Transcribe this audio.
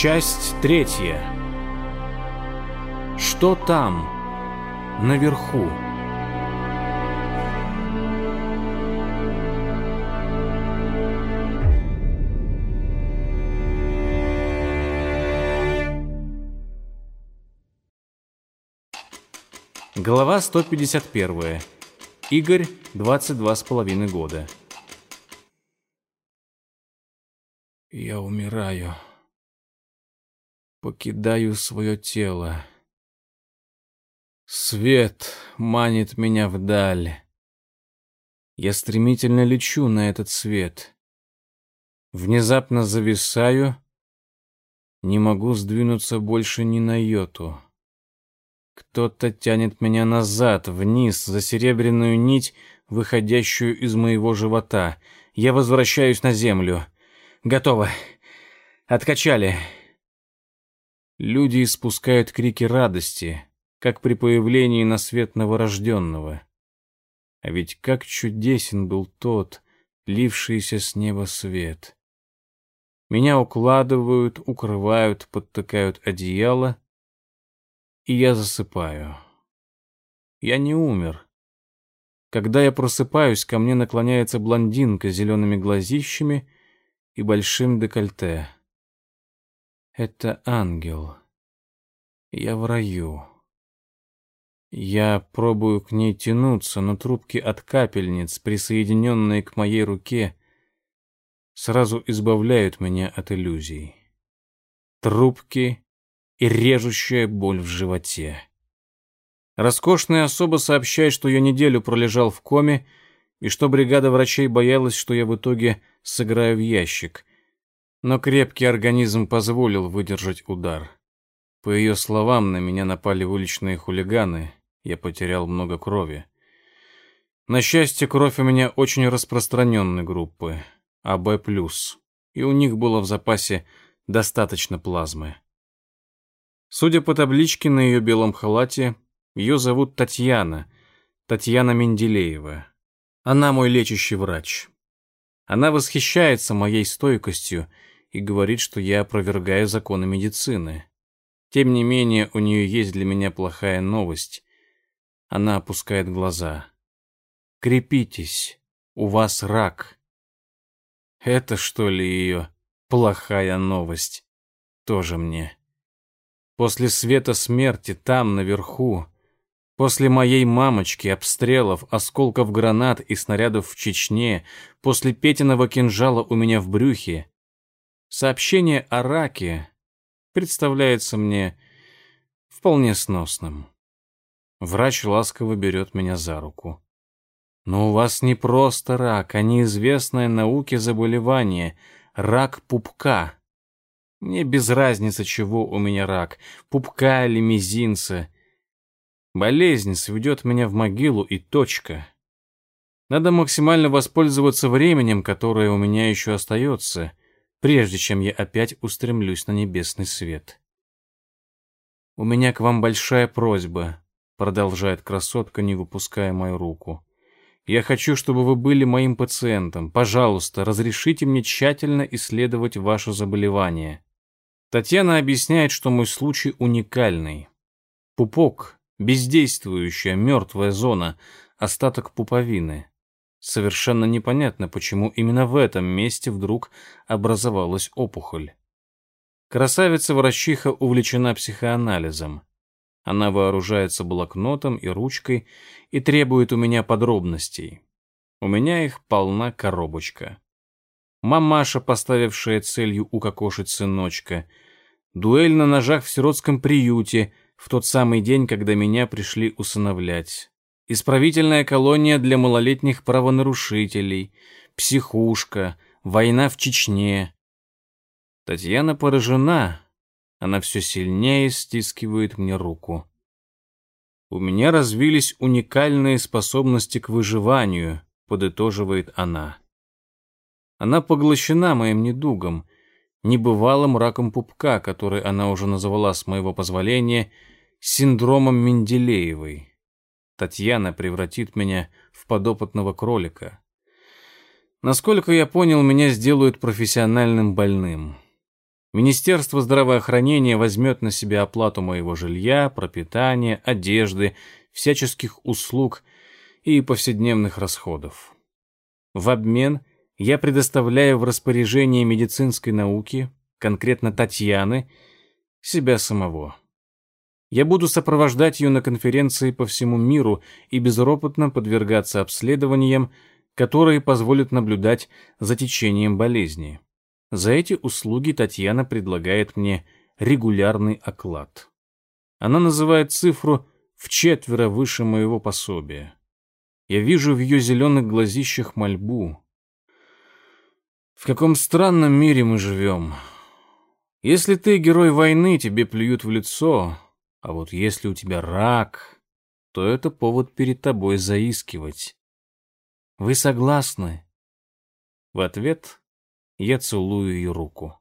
Часть третья. Что там, наверху? Глава 151. Игорь, 22 с половиной года. Я умираю. Покидаю свое тело. Свет манит меня вдаль. Я стремительно лечу на этот свет. Внезапно зависаю, не могу сдвинуться больше ни на йоту. Кто-то тянет меня назад, вниз, за серебряную нить, выходящую из моего живота. Я возвращаюсь на землю. Готово. Откачали. Люди испускают крики радости, как при появлении на свет новорожденного. А ведь как чудесен был тот, лившийся с неба свет. Меня укладывают, укрывают, подтыкают одеяло, и я засыпаю. Я не умер. Когда я просыпаюсь, ко мне наклоняется блондинка с зелеными глазищами и большим декольте. Это ангел. Я в раю. Я пробую к ней тянуться, но трубки от капельниц, присоединенные к моей руке, сразу избавляют меня от иллюзий. Трубки и режущая боль в животе. Роскошная особа сообщает, что я неделю пролежал в коме, и что бригада врачей боялась, что я в итоге сыграю в ящик. Но крепкий организм позволил выдержать удар. По ее словам, на меня напали уличные хулиганы, я потерял много крови. На счастье, кровь у меня очень распространенной группы, АБ+, и у них было в запасе достаточно плазмы. Судя по табличке на ее белом халате, ее зовут Татьяна, Татьяна Менделеева. Она мой лечащий врач. Она восхищается моей стойкостью и говорит, что я опровергаю законы медицины. Тем не менее, у нее есть для меня плохая новость. Она опускает глаза. «Крепитесь, у вас рак». Это, что ли, ее плохая новость? Тоже мне. После света смерти там, наверху, после моей мамочки, обстрелов, осколков гранат и снарядов в Чечне, после Петиного кинжала у меня в брюхе, сообщение о раке представляется мне вполне сносным. Врач ласково берет меня за руку. Но у вас не просто рак, а неизвестное науке заболевание — рак пупка. Мне без разницы, чего у меня рак, пупка или мизинца. Болезнь сведет меня в могилу и точка. Надо максимально воспользоваться временем, которое у меня еще остается, прежде чем я опять устремлюсь на небесный свет. «У меня к вам большая просьба», — продолжает красотка, не выпуская мою руку. «Я хочу, чтобы вы были моим пациентом. Пожалуйста, разрешите мне тщательно исследовать ваше заболевание». Татьяна объясняет, что мой случай уникальный. Пупок — бездействующая мертвая зона, остаток пуповины. Совершенно непонятно, почему именно в этом месте вдруг образовалась опухоль. Красавица-врачиха увлечена психоанализом. Она вооружается блокнотом и ручкой и требует у меня подробностей. У меня их полна коробочка мамаша, поставившая целью укокошить сыночка, дуэль на ножах в сиротском приюте в тот самый день, когда меня пришли усыновлять, исправительная колония для малолетних правонарушителей, психушка, война в Чечне. Татьяна поражена, она все сильнее стискивает мне руку. У меня развились уникальные способности к выживанию, подытоживает она. Она поглощена моим недугом, небывалым раком пупка, который она уже назвала с моего позволения синдромом Менделеевой. Татьяна превратит меня в подопытного кролика. Насколько я понял, меня сделают профессиональным больным. Министерство здравоохранения возьмет на себя оплату моего жилья, пропитания, одежды, всяческих услуг и повседневных расходов. В обмен я предоставляю в распоряжение медицинской науки, конкретно Татьяны, себя самого. Я буду сопровождать ее на конференции по всему миру и безропотно подвергаться обследованиям, которые позволят наблюдать за течением болезни. За эти услуги Татьяна предлагает мне регулярный оклад. Она называет цифру в четверо выше моего пособия. Я вижу в ее зеленых глазищах мольбу. В каком странном мире мы живем. Если ты герой войны, тебе плюют в лицо, а вот если у тебя рак, то это повод перед тобой заискивать. Вы согласны? В ответ я целую ее руку.